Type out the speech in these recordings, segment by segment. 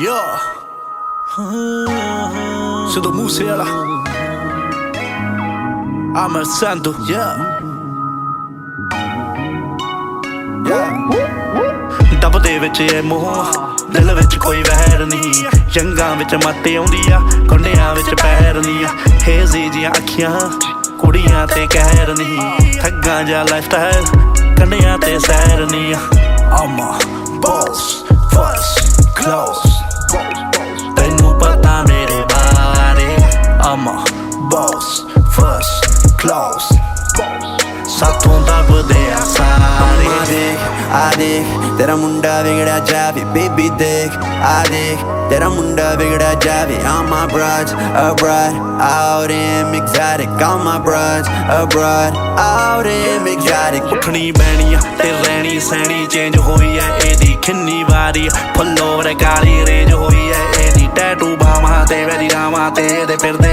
Yeah. Sido Musiala. I'm a Santo. Yeah. Yeah. ਦਬ ਵਿੱਚ ਇਹ ਮੋਹ ਦਿਲ ਵਿੱਚ ਕੋਈ ਵਹਿਰ ਨਹੀਂ ਜੰਗਾਂ ਵਿੱਚ ਮੱਤ ਆਉਂਦੀ ਆ ਕੰਡਿਆਂ ਵਿੱਚ ਪੈਰ ਨਹੀਂ ਆ ਹੇਜ਼ੀ ਜੀਆਂ ਅੱਖੀਆਂ ਕੁੜੀਆਂ ਤੇ ਕਹਿਰ ਨਹੀਂ ਠੱਗਾਂ ਜਾਂ ਲਾਈਫਸਟਾਈਲ ਕੰਡਿਆਂ ਤੇ ਸੈਰ A boss, first, close ਸਾਥੋਂ ਦੱਬਦੇ ਆ ਸਾਰੇ। ਆ ਦੇਖ ਆ ਦੇਖ ਤੇਰਾ ਮੁੰਡਾ ਵਿਗੜਿਆ ਜਾਵੇ। ਬੇਬੀ ਦੇਖ ਆ ਦੇਖ ਤੇਰਾ ਮੁੰਡਾ ਵਿਗੜਿਆ ਜਾਵੇ। All my broads abroad out in exotic. All my broads abroad out in exotic. ਉੱਠਣੀ Beni ਆ ਤੇ ਰਹਿਣੀ ਸੈਣੀ ਚੇਂਜ ਹੋਈ ਐ ਇਹਦੀ ਕਿੰਨੀ ਵਾਰੀ ਫੁੱਲੋਵਰ ਕਾਲੀ ਰੇਂਜ ਹੋਈ ਐ ਇਹਦੀ ਟੈਟੂ ਬਾਹਾਂ ਤੇ ਵੈਰੀ ਰਾਵਾਂ ਤੇ ਇਹਦੇ ਫਿਰਦੇ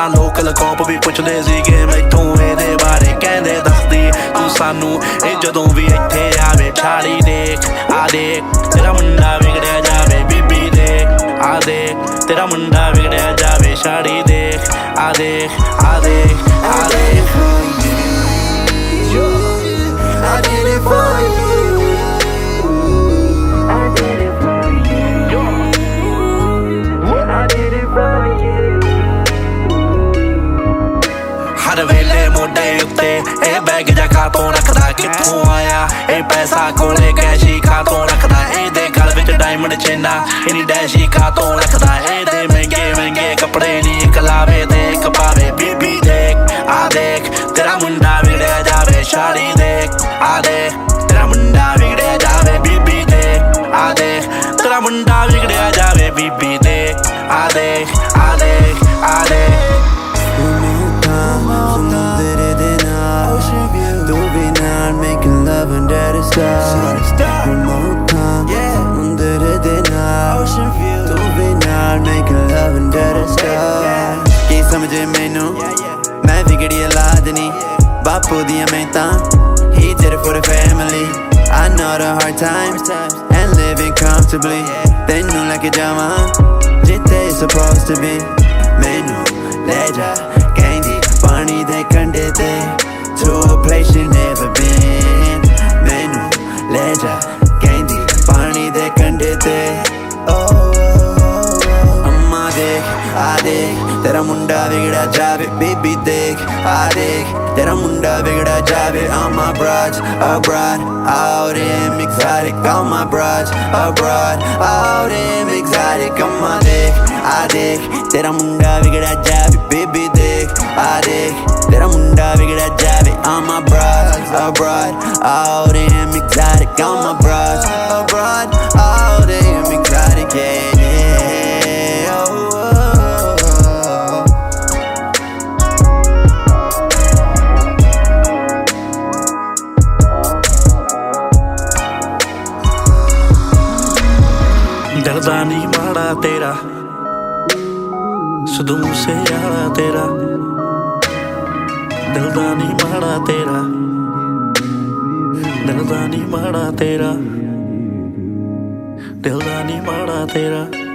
ਤਾਂ ਲੋਕਲ ਕੋਪ ਵੀ ਪੁੱਛਦੇ ਸੀਗੇ ਮੈਥੋਂ ਇਹਦੇ ਬਾਰੇ ਕਹਿੰਦੇ ਦੱਸਦੀ, ਤੂੰ ਸਾਨੂੰ ਇਹ ਜਦੋਂ ਵੀ ਇੱਥੇ ਆਵੇ ਛਾੜੀ ਦੇਖ, ਆ ਦੇਖ, ਤੇਰਾ ਮੁੰਡਾ ਵਿਗੜਿਆ ਜਾਵੇ, ਬੀਬੀ ਦੇਖ, ਆ ਦੇਖ, ਤੇਰਾ ਮੁੰਡਾ ਵਿਗੜਿਆ ਜਾਵੇ ਛਾੜੀ ਦੇਖ, ਆ ਦੇਖ ਆ ਦੇਖ ਆ ਦੇਖ। ਵੇਲੇ ਉੱਤੇ ਇਹ ਬੈਗ ਜਾ ਕਾਤੋਂ ਰੱਖਦਾ ਕਿੱਥੋਂ ਆਇਆ? ਇਹ ਪੈਸਾ ਕੋਲੇ ਕੈਸ਼ੀ ਕਾਤੋਂ ਰੱਖਦਾ। ਇਹਦੇ ਗਲ ਵਿੱਚ ਡਾਇਮੰਡ ਚੇਨਾ ਇਹਨੀ ਡੈਸ਼ੀ ਕਾਤੋਂ ਰੱਖਦਾ। ਇਹਦੇ ਮਹਿੰਗੇ ਮਹਿੰਗੇ ਕੱਪੜੇ ਨਹੀਂ ਇੱਕ ਲਾਵੇ ਪਾਵੇ। ਬੀਬੀ ਦੇਖ, ਆ ਦੇਖ, ਤੇਰਾ ਮੁੰਡਾ ਵਿਗੜਿਆ ਜਾਵੇ। ਸ਼ਾੜੀ ਦੇਖ, ਆ ਦੇਖ, ਤੇਰਾ ਮੁੰਡਾ ਵਿਗੜਿਆ ਜਾਵੇ। ਬੀਬੀ ਦੇਖ, ਆ ਦੇਖ, ਤੇਰਾ ਮੁੰਡਾ ਵਿਗੜਿਆ ਜਾਵੇ। ਬੀਬੀ ਦੇਖ, ਆ ਦੇਖ, ਆ for the main thumb. He did it for the family. I know the hard times and living comfortably. They knew like a drama. Did they supposed to be? Menu, legend. ਤੇਰਾ ਮੁੰਡਾ ਵਿਗੜਿਆ ਜਾਵੇ ਬੇਬੀ ਦੇਖ ਆ ਦੇਖ ਤੇਰਾ ਮੁੰਡਾ ਵਿਗੜਿਆ ਜਾਵੇ all my broads abroad out in exotic all my broads abroad out in exotic ਅੰਮਾ ਦੇਖ ਆ ਦੇਖ ਤੇਰਾ ਮੁੰਡਾ ਵਿਗੜਿਆ ਜਾਵੇ ਬੇਬੀ ਦੇਖ ਆ ਦੇਖ ਤੇਰਾ ਮੁੰਡਾ ਵਿਗੜਿਆ ਜਾਵੇ all my broads abroad out in ਦਿਲ ਨਹੀਂ ਮਾੜਾ ਤੇਰਾ। ਸਦੂ ਸੇ ਯਾਰਾ ਤੇਰਾ। ਦਿਲ ਦਾ ਨਹੀਂ ਮਾੜਾ ਤੇਰਾ। ਦਿਲ ਦਾ ਨਹੀਂ ਮਾੜਾ ਤੇਰਾ। ਦਿਲ ਦਾ ਨਹੀਂ ਮਾੜਾ ਤੇਰਾ।